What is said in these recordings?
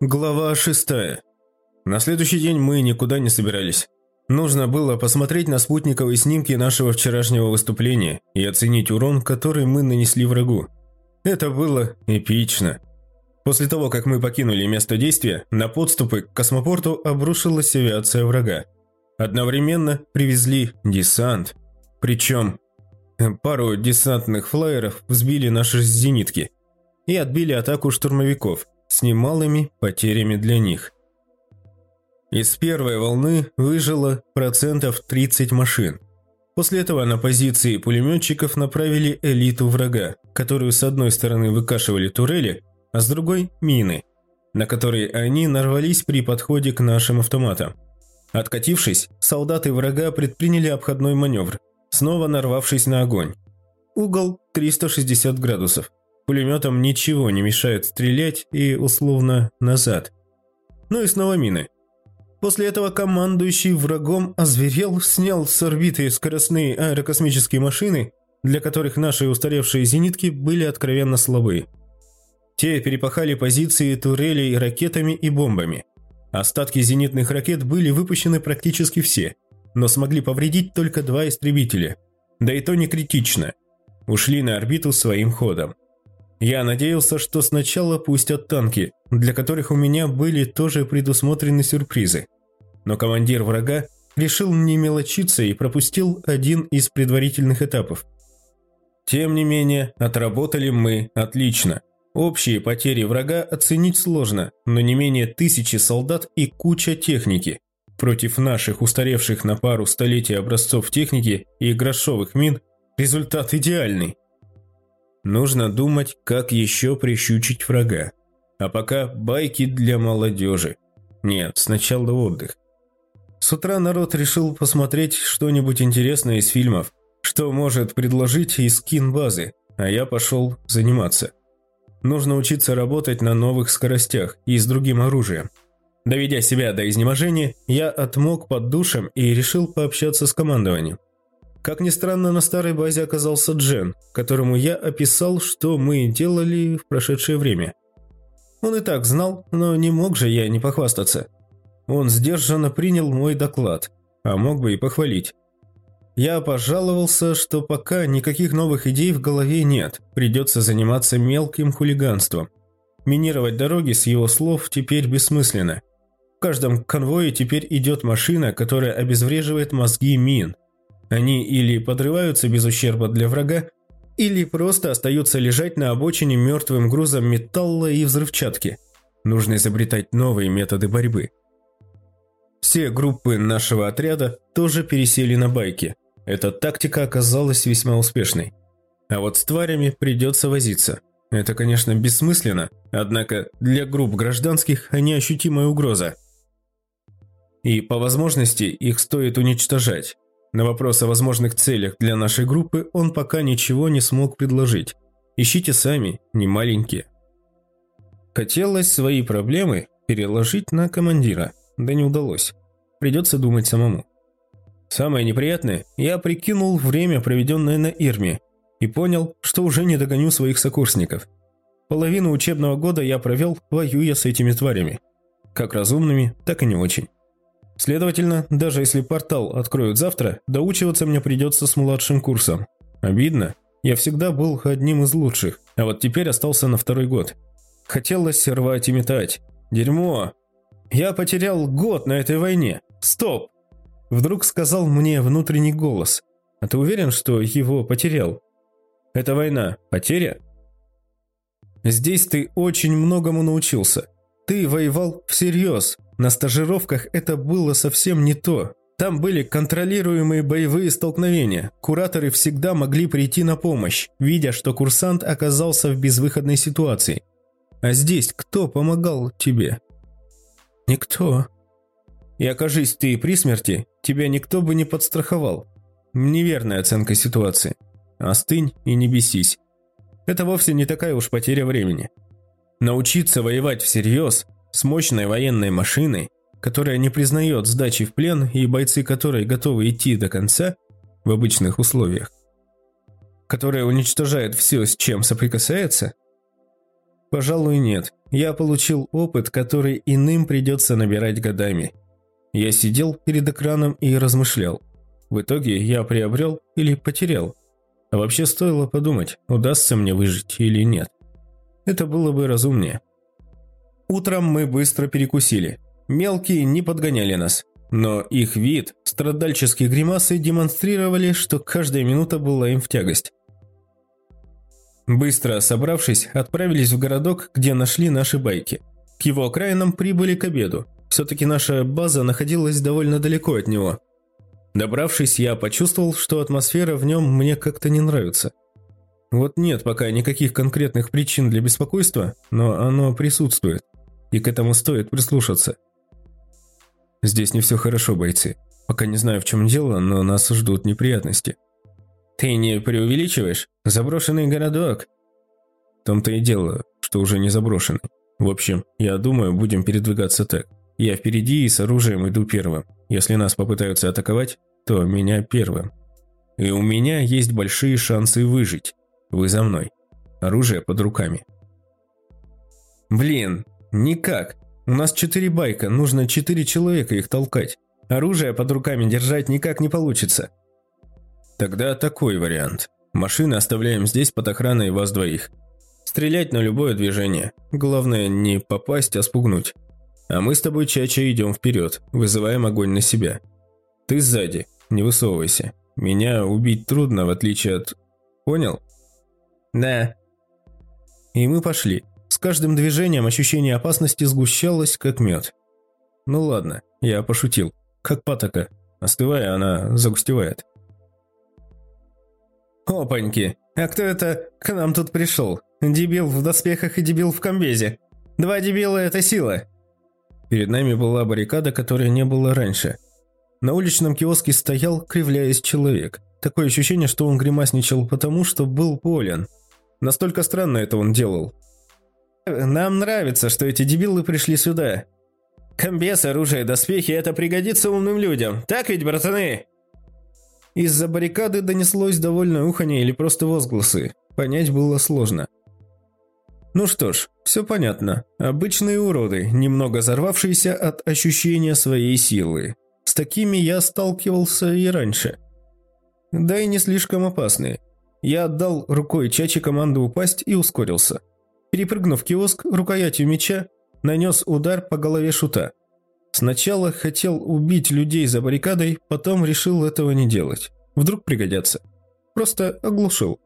Глава шестая. На следующий день мы никуда не собирались. Нужно было посмотреть на спутниковые снимки нашего вчерашнего выступления и оценить урон, который мы нанесли врагу. Это было эпично. После того, как мы покинули место действия, на подступы к космопорту обрушилась авиация врага. Одновременно привезли десант. Причем пару десантных флайеров взбили наши зенитки и отбили атаку штурмовиков – с немалыми потерями для них. Из первой волны выжило процентов 30 машин. После этого на позиции пулеметчиков направили элиту врага, которую с одной стороны выкашивали турели, а с другой – мины, на которые они нарвались при подходе к нашим автоматам. Откатившись, солдаты врага предприняли обходной маневр, снова нарвавшись на огонь. Угол 360 градусов. Пулеметам ничего не мешает стрелять и, условно, назад. Ну и снова мины. После этого командующий врагом озверел, снял с орбиты скоростные аэрокосмические машины, для которых наши устаревшие зенитки были откровенно слабы. Те перепахали позиции турелей ракетами и бомбами. Остатки зенитных ракет были выпущены практически все, но смогли повредить только два истребителя. Да и то не критично. Ушли на орбиту своим ходом. Я надеялся, что сначала пустят танки, для которых у меня были тоже предусмотрены сюрпризы. Но командир врага решил не мелочиться и пропустил один из предварительных этапов. Тем не менее, отработали мы отлично. Общие потери врага оценить сложно, но не менее тысячи солдат и куча техники. Против наших устаревших на пару столетий образцов техники и грошовых мин результат идеальный. Нужно думать, как еще прищучить врага. А пока байки для молодежи. Нет, сначала отдых. С утра народ решил посмотреть что-нибудь интересное из фильмов, что может предложить из скин-базы, а я пошел заниматься. Нужно учиться работать на новых скоростях и с другим оружием. Доведя себя до изнеможения, я отмок под душем и решил пообщаться с командованием. Как ни странно, на старой базе оказался Джен, которому я описал, что мы делали в прошедшее время. Он и так знал, но не мог же я не похвастаться. Он сдержанно принял мой доклад, а мог бы и похвалить. Я пожаловался, что пока никаких новых идей в голове нет, придется заниматься мелким хулиганством. Минировать дороги с его слов теперь бессмысленно. В каждом конвое теперь идет машина, которая обезвреживает мозги мин – они или подрываются без ущерба для врага, или просто остаются лежать на обочине мертвым грузом металла и взрывчатки. Нужно изобретать новые методы борьбы. Все группы нашего отряда тоже пересели на байки. Эта тактика оказалась весьма успешной. А вот с тварями придется возиться. Это, конечно, бессмысленно, однако для групп гражданских они ощутимая угроза. И по возможности их стоит уничтожать. На вопрос о возможных целях для нашей группы он пока ничего не смог предложить. Ищите сами, не маленькие. Хотелось свои проблемы переложить на командира, да не удалось. Придется думать самому. Самое неприятное, я прикинул время, проведенное на Ирме, и понял, что уже не догоню своих сокурсников. Половину учебного года я провел, воюя с этими тварями. Как разумными, так и не очень. Следовательно, даже если портал откроют завтра, доучиваться мне придется с младшим курсом. Обидно. Я всегда был одним из лучших, а вот теперь остался на второй год. Хотелось рвать и метать. Дерьмо. Я потерял год на этой войне. Стоп. Вдруг сказал мне внутренний голос. А ты уверен, что его потерял? Эта война – потеря? Здесь ты очень многому научился. Ты воевал всерьез, на стажировках это было совсем не то. Там были контролируемые боевые столкновения. Кураторы всегда могли прийти на помощь, видя, что курсант оказался в безвыходной ситуации. А здесь кто помогал тебе? Никто. И окажись ты при смерти, тебя никто бы не подстраховал. Неверная оценка ситуации. Остынь и не бесись. Это вовсе не такая уж потеря времени. Научиться воевать всерьез с мощной военной машиной, которая не признает сдачи в плен и бойцы которой готовы идти до конца в обычных условиях, которая уничтожает все, с чем соприкасается, Пожалуй, нет. Я получил опыт, который иным придется набирать годами. Я сидел перед экраном и размышлял. В итоге я приобрел или потерял. А вообще стоило подумать, удастся мне выжить или нет. Это было бы разумнее. Утром мы быстро перекусили. Мелкие не подгоняли нас. Но их вид, страдальческие гримасы демонстрировали, что каждая минута была им в тягость. Быстро собравшись, отправились в городок, где нашли наши байки. К его окраинам прибыли к обеду. Все-таки наша база находилась довольно далеко от него. Добравшись, я почувствовал, что атмосфера в нем мне как-то не нравится. Вот нет пока никаких конкретных причин для беспокойства, но оно присутствует, и к этому стоит прислушаться. Здесь не все хорошо, бойцы. Пока не знаю, в чем дело, но нас ждут неприятности. Ты не преувеличиваешь? Заброшенный городок. В том-то и дело, что уже не заброшенный. В общем, я думаю, будем передвигаться так. Я впереди и с оружием иду первым. Если нас попытаются атаковать, то меня первым. И у меня есть большие шансы выжить. Вы за мной. Оружие под руками. Блин, никак. У нас четыре байка, нужно четыре человека их толкать. Оружие под руками держать никак не получится. Тогда такой вариант. Машины оставляем здесь под охраной вас двоих. Стрелять на любое движение. Главное не попасть, а спугнуть. А мы с тобой, Чача, идем вперед, вызываем огонь на себя. Ты сзади, не высовывайся. Меня убить трудно, в отличие от... Понял? Да. И мы пошли. С каждым движением ощущение опасности сгущалось, как мед. Ну ладно, я пошутил. Как патока. Остывая, она загустевает. «Опаньки! А кто это к нам тут пришел? Дебил в доспехах и дебил в комбезе. Два дебила – это сила!» Перед нами была баррикада, которой не было раньше. На уличном киоске стоял, кривляясь человек. Такое ощущение, что он гримасничал потому, что был болен. Настолько странно это он делал. «Нам нравится, что эти дебилы пришли сюда. Комбез, оружие, доспехи – это пригодится умным людям. Так ведь, братаны?» Из-за баррикады донеслось довольное уханье или просто возгласы. Понять было сложно. Ну что ж, все понятно. Обычные уроды, немного взорвавшиеся от ощущения своей силы. С такими я сталкивался и раньше. Да и не слишком опасные. Я отдал рукой Чачи команду упасть и ускорился. Перепрыгнув киоск, рукоятью меча нанес удар по голове шута. Сначала хотел убить людей за баррикадой, потом решил этого не делать. Вдруг пригодятся. Просто оглушил.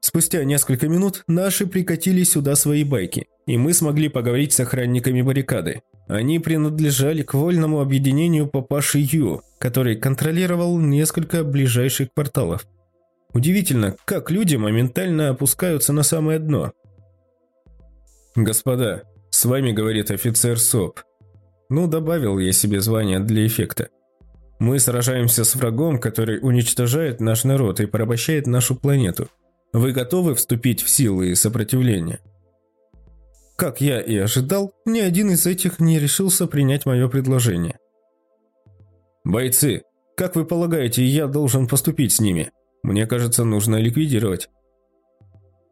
Спустя несколько минут наши прикатили сюда свои байки, и мы смогли поговорить с охранниками баррикады. Они принадлежали к вольному объединению Папаши Ю, который контролировал несколько ближайших кварталов. Удивительно, как люди моментально опускаются на самое дно. «Господа, с вами говорит офицер СОП. Ну, добавил я себе звание для эффекта. Мы сражаемся с врагом, который уничтожает наш народ и порабощает нашу планету. Вы готовы вступить в силы и сопротивление? Как я и ожидал, ни один из этих не решился принять мое предложение. «Бойцы, как вы полагаете, я должен поступить с ними? Мне кажется, нужно ликвидировать».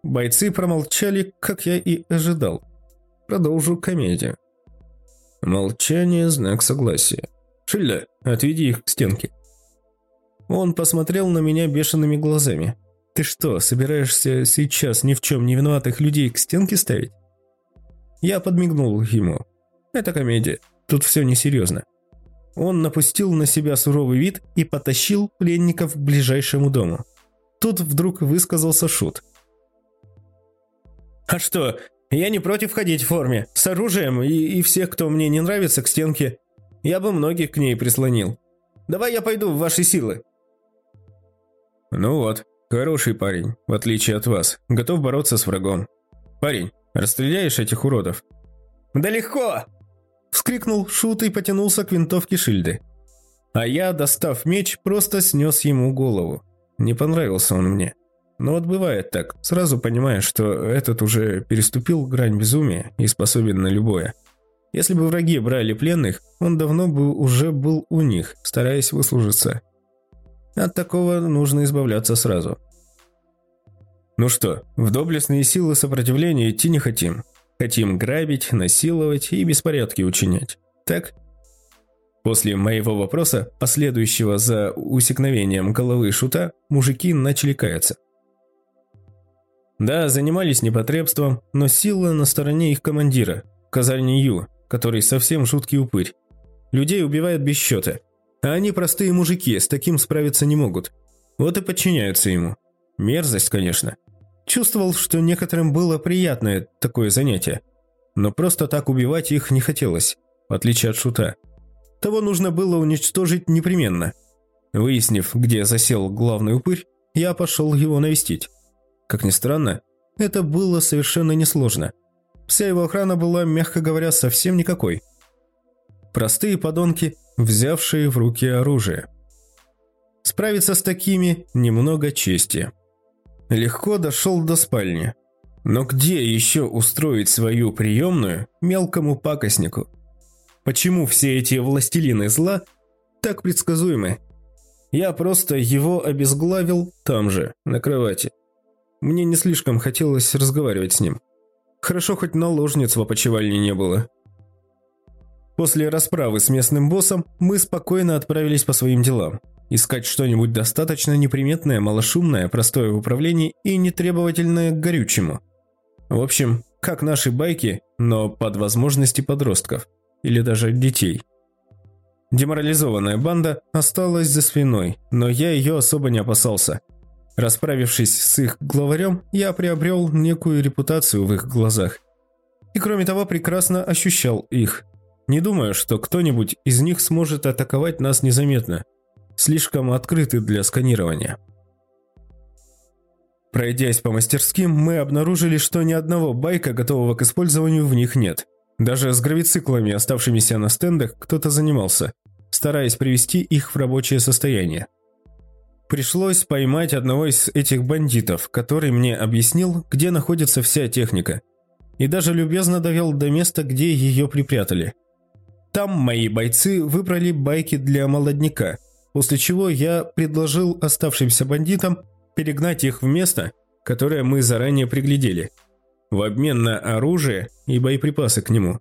Бойцы промолчали, как я и ожидал. Продолжу комедию. Молчание – знак согласия. «Шильда, отведи их к стенке». Он посмотрел на меня бешеными глазами. «Ты что, собираешься сейчас ни в чем не виноватых людей к стенке ставить?» Я подмигнул ему. «Это комедия, тут все несерьезно». Он напустил на себя суровый вид и потащил пленников к ближайшему дому. Тут вдруг высказался Шут. «А что, я не против ходить в форме, с оружием и, и всех, кто мне не нравится, к стенке. Я бы многих к ней прислонил. Давай я пойду в ваши силы». «Ну вот, хороший парень, в отличие от вас, готов бороться с врагом. Парень, расстреляешь этих уродов?» «Да легко!» Вскрикнул Шут и потянулся к винтовке Шильды. А я, достав меч, просто снес ему голову. Не понравился он мне. Но вот бывает так, сразу понимаешь, что этот уже переступил грань безумия и способен на любое. Если бы враги брали пленных, он давно бы уже был у них, стараясь выслужиться. От такого нужно избавляться сразу. Ну что, в доблестные силы сопротивления идти не хотим. Хотим грабить, насиловать и беспорядки учинять. Так? После моего вопроса, последующего за усекновением головы шута, мужики начали каяться. Да, занимались непотребством, но сила на стороне их командира, Казарни Ю, который совсем жуткий упырь. Людей убивают без счета. А они простые мужики, с таким справиться не могут. Вот и подчиняются ему. Мерзость, конечно. Чувствовал, что некоторым было приятное такое занятие. Но просто так убивать их не хотелось, в отличие от шута. Того нужно было уничтожить непременно. Выяснив, где засел главный упырь, я пошел его навестить. Как ни странно, это было совершенно несложно. Вся его охрана была, мягко говоря, совсем никакой – Простые подонки, взявшие в руки оружие. Справиться с такими немного чести. Легко дошел до спальни. Но где еще устроить свою приемную мелкому пакостнику? Почему все эти властелины зла так предсказуемы? Я просто его обезглавил там же, на кровати. Мне не слишком хотелось разговаривать с ним. Хорошо, хоть наложниц в опочивальне не было. После расправы с местным боссом мы спокойно отправились по своим делам. Искать что-нибудь достаточно неприметное, малошумное, простое в управлении и нетребовательное к горючему. В общем, как наши байки, но под возможности подростков. Или даже детей. Деморализованная банда осталась за спиной, но я ее особо не опасался. Расправившись с их главарем, я приобрел некую репутацию в их глазах. И кроме того, прекрасно ощущал их – не думаю, что кто-нибудь из них сможет атаковать нас незаметно. Слишком открыты для сканирования. Пройдясь по мастерским, мы обнаружили, что ни одного байка, готового к использованию, в них нет. Даже с гравициклами, оставшимися на стендах, кто-то занимался, стараясь привести их в рабочее состояние. Пришлось поймать одного из этих бандитов, который мне объяснил, где находится вся техника. И даже любезно довел до места, где ее припрятали – там мои бойцы выбрали байки для молодняка, после чего я предложил оставшимся бандитам перегнать их в место, которое мы заранее приглядели, в обмен на оружие и боеприпасы к нему.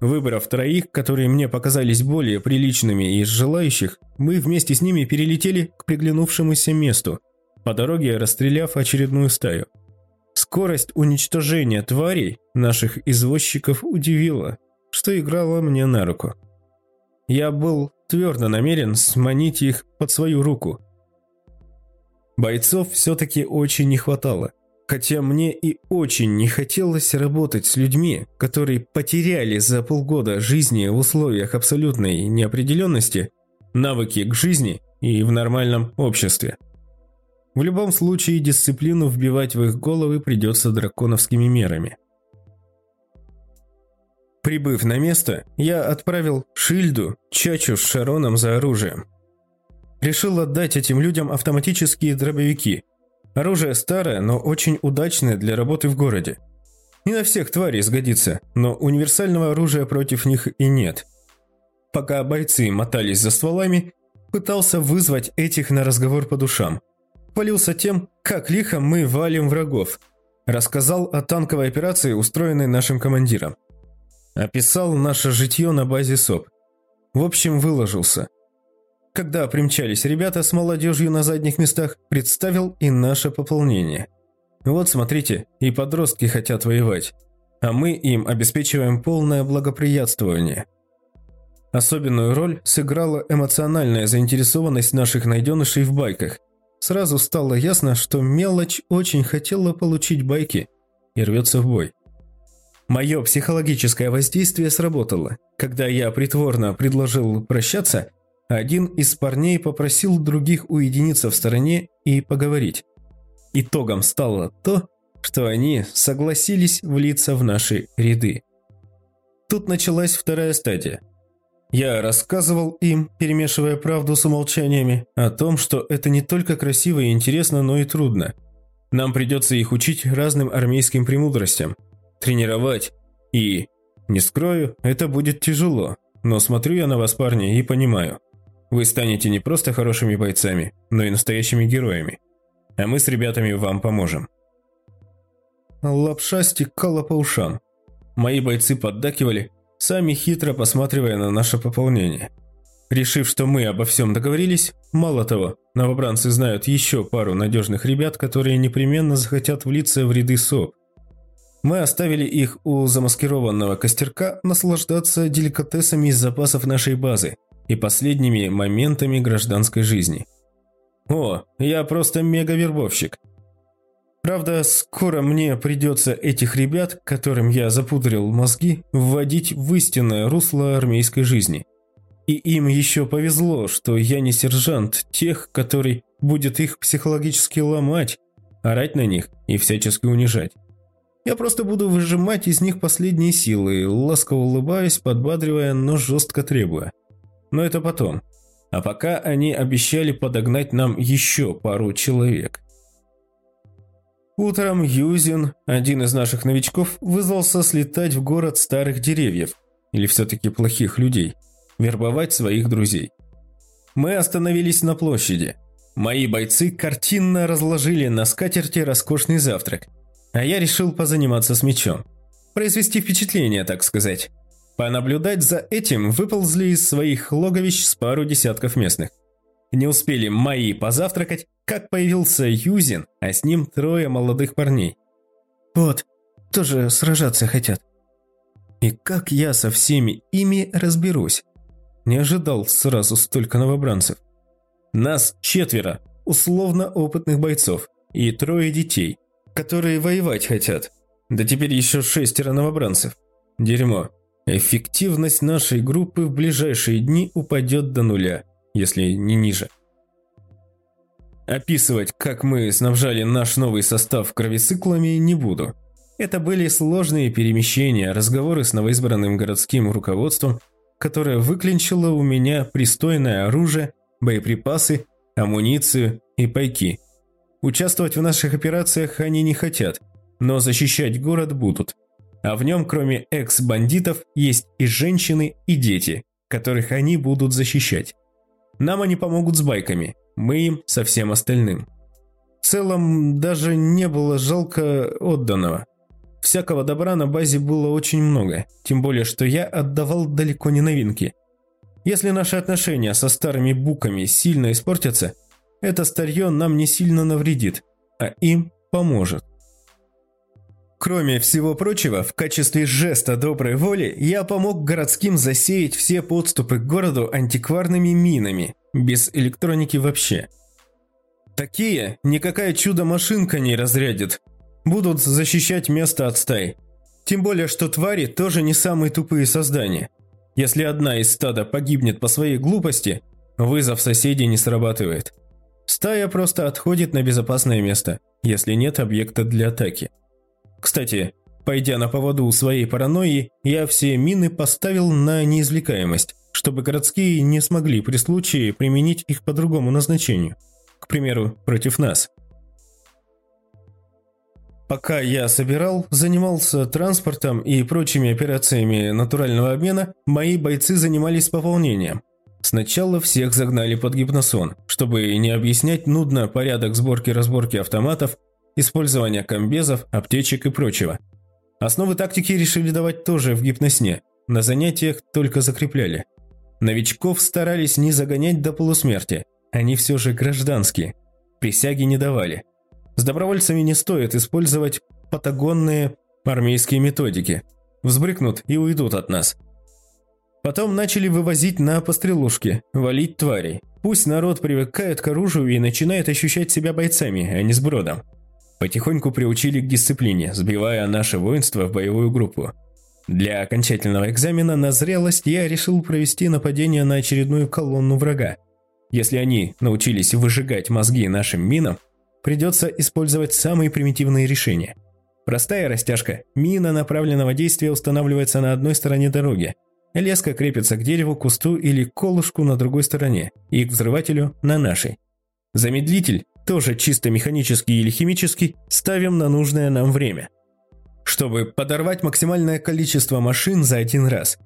Выбрав троих, которые мне показались более приличными из желающих, мы вместе с ними перелетели к приглянувшемуся месту, по дороге расстреляв очередную стаю. Скорость уничтожения тварей наших извозчиков удивила что играло мне на руку. Я был твердо намерен сманить их под свою руку. Бойцов все-таки очень не хватало, хотя мне и очень не хотелось работать с людьми, которые потеряли за полгода жизни в условиях абсолютной неопределенности навыки к жизни и в нормальном обществе. В любом случае дисциплину вбивать в их головы придется драконовскими мерами. Прибыв на место, я отправил Шильду, Чачу с Шароном за оружием. Решил отдать этим людям автоматические дробовики. Оружие старое, но очень удачное для работы в городе. Не на всех тварей сгодится, но универсального оружия против них и нет. Пока бойцы мотались за стволами, пытался вызвать этих на разговор по душам. Хвалился тем, как лихо мы валим врагов. Рассказал о танковой операции, устроенной нашим командиром. Описал наше житье на базе СОП. В общем, выложился. Когда примчались ребята с молодежью на задних местах, представил и наше пополнение. Вот смотрите, и подростки хотят воевать, а мы им обеспечиваем полное благоприятствование. Особенную роль сыграла эмоциональная заинтересованность наших найденышей в байках. Сразу стало ясно, что мелочь очень хотела получить байки и рвется в бой. Мое психологическое воздействие сработало. Когда я притворно предложил прощаться, один из парней попросил других уединиться в стороне и поговорить. Итогом стало то, что они согласились влиться в наши ряды. Тут началась вторая стадия. Я рассказывал им, перемешивая правду с умолчаниями, о том, что это не только красиво и интересно, но и трудно. Нам придется их учить разным армейским премудростям – тренировать. И, не скрою, это будет тяжело. Но смотрю я на вас, парни, и понимаю. Вы станете не просто хорошими бойцами, но и настоящими героями. А мы с ребятами вам поможем. лапша стекала по ушам. Мои бойцы поддакивали, сами хитро посматривая на наше пополнение. Решив, что мы обо всем договорились, мало того, новобранцы знают еще пару надежных ребят, которые непременно захотят влиться в ряды СОП. Мы оставили их у замаскированного костерка наслаждаться деликатесами из запасов нашей базы и последними моментами гражданской жизни. О, я просто мега-вербовщик. Правда, скоро мне придется этих ребят, которым я запудрил мозги, вводить в истинное русло армейской жизни. И им еще повезло, что я не сержант тех, который будет их психологически ломать, орать на них и всячески унижать. Я просто буду выжимать из них последние силы, ласково улыбаясь, подбадривая, но жестко требуя. Но это потом. А пока они обещали подогнать нам еще пару человек. Утром Юзин, один из наших новичков, вызвался слетать в город старых деревьев, или все-таки плохих людей, вербовать своих друзей. Мы остановились на площади. Мои бойцы картинно разложили на скатерти роскошный завтрак, а я решил позаниматься с мечом. Произвести впечатление, так сказать. Понаблюдать за этим выползли из своих логовищ с пару десятков местных. Не успели мои позавтракать, как появился Юзин, а с ним трое молодых парней. Вот, тоже сражаться хотят. И как я со всеми ими разберусь? Не ожидал сразу столько новобранцев. Нас четверо, условно опытных бойцов, и трое детей, которые воевать хотят. Да теперь еще шестеро новобранцев. Дерьмо. Эффективность нашей группы в ближайшие дни упадет до нуля если не ниже. Описывать, как мы снабжали наш новый состав кровециклами, не буду. Это были сложные перемещения, разговоры с новоизбранным городским руководством, которое выклинчило у меня пристойное оружие, боеприпасы, амуницию и пайки. Участвовать в наших операциях они не хотят, но защищать город будут. А в нем, кроме экс-бандитов, есть и женщины, и дети, которых они будут защищать. Нам они помогут с байками, мы им со всем остальным. В целом, даже не было жалко отданного. Всякого добра на базе было очень много, тем более, что я отдавал далеко не новинки. Если наши отношения со старыми буками сильно испортятся, это старье нам не сильно навредит, а им поможет. Кроме всего прочего, в качестве жеста доброй воли я помог городским засеять все подступы к городу антикварными минами, без электроники вообще. Такие никакая чудо-машинка не разрядит. Будут защищать место от стай. Тем более, что твари тоже не самые тупые создания. Если одна из стада погибнет по своей глупости, вызов соседей не срабатывает. Стая просто отходит на безопасное место, если нет объекта для атаки. Кстати, пойдя на поводу своей паранойи, я все мины поставил на неизвлекаемость, чтобы городские не смогли при случае применить их по другому назначению. К примеру, против нас. Пока я собирал, занимался транспортом и прочими операциями натурального обмена, мои бойцы занимались пополнением. Сначала всех загнали под гипносон, чтобы не объяснять нудно порядок сборки-разборки автоматов использования комбезов, аптечек и прочего. Основы тактики решили давать тоже в гипносне, на занятиях только закрепляли. Новичков старались не загонять до полусмерти, они все же гражданские, присяги не давали. С добровольцами не стоит использовать патагонные армейские методики. Взбрыкнут и уйдут от нас. Потом начали вывозить на пострелушки, валить тварей. Пусть народ привыкает к оружию и начинает ощущать себя бойцами, а не сбродом. Потихоньку приучили к дисциплине, сбивая наше воинство в боевую группу. Для окончательного экзамена на зрелость я решил провести нападение на очередную колонну врага. Если они научились выжигать мозги нашим минам, придется использовать самые примитивные решения. Простая растяжка. Мина направленного действия устанавливается на одной стороне дороги. Леска крепится к дереву, кусту или колышку на другой стороне и к взрывателю на нашей. Замедлитель тоже чисто механический или химический, ставим на нужное нам время, чтобы подорвать максимальное количество машин за один раз.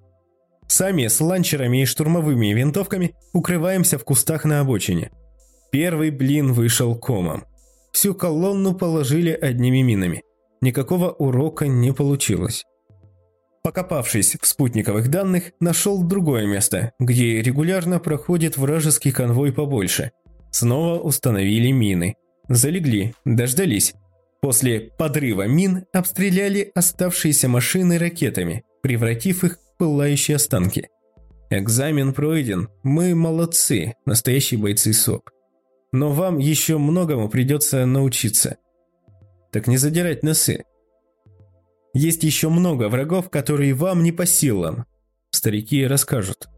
Сами с ланчерами и штурмовыми винтовками укрываемся в кустах на обочине. Первый блин вышел комом. Всю колонну положили одними минами. никакого урока не получилось. Покопавшись в спутниковых данных, нашел другое место, где регулярно проходит вражеский конвой побольше. Снова установили мины. Залегли, дождались. После подрыва мин обстреляли оставшиеся машины ракетами, превратив их в пылающие останки. Экзамен пройден, мы молодцы, настоящие бойцы СОП. Но вам еще многому придется научиться. Так не задирать носы. Есть еще много врагов, которые вам не по силам. Старики расскажут.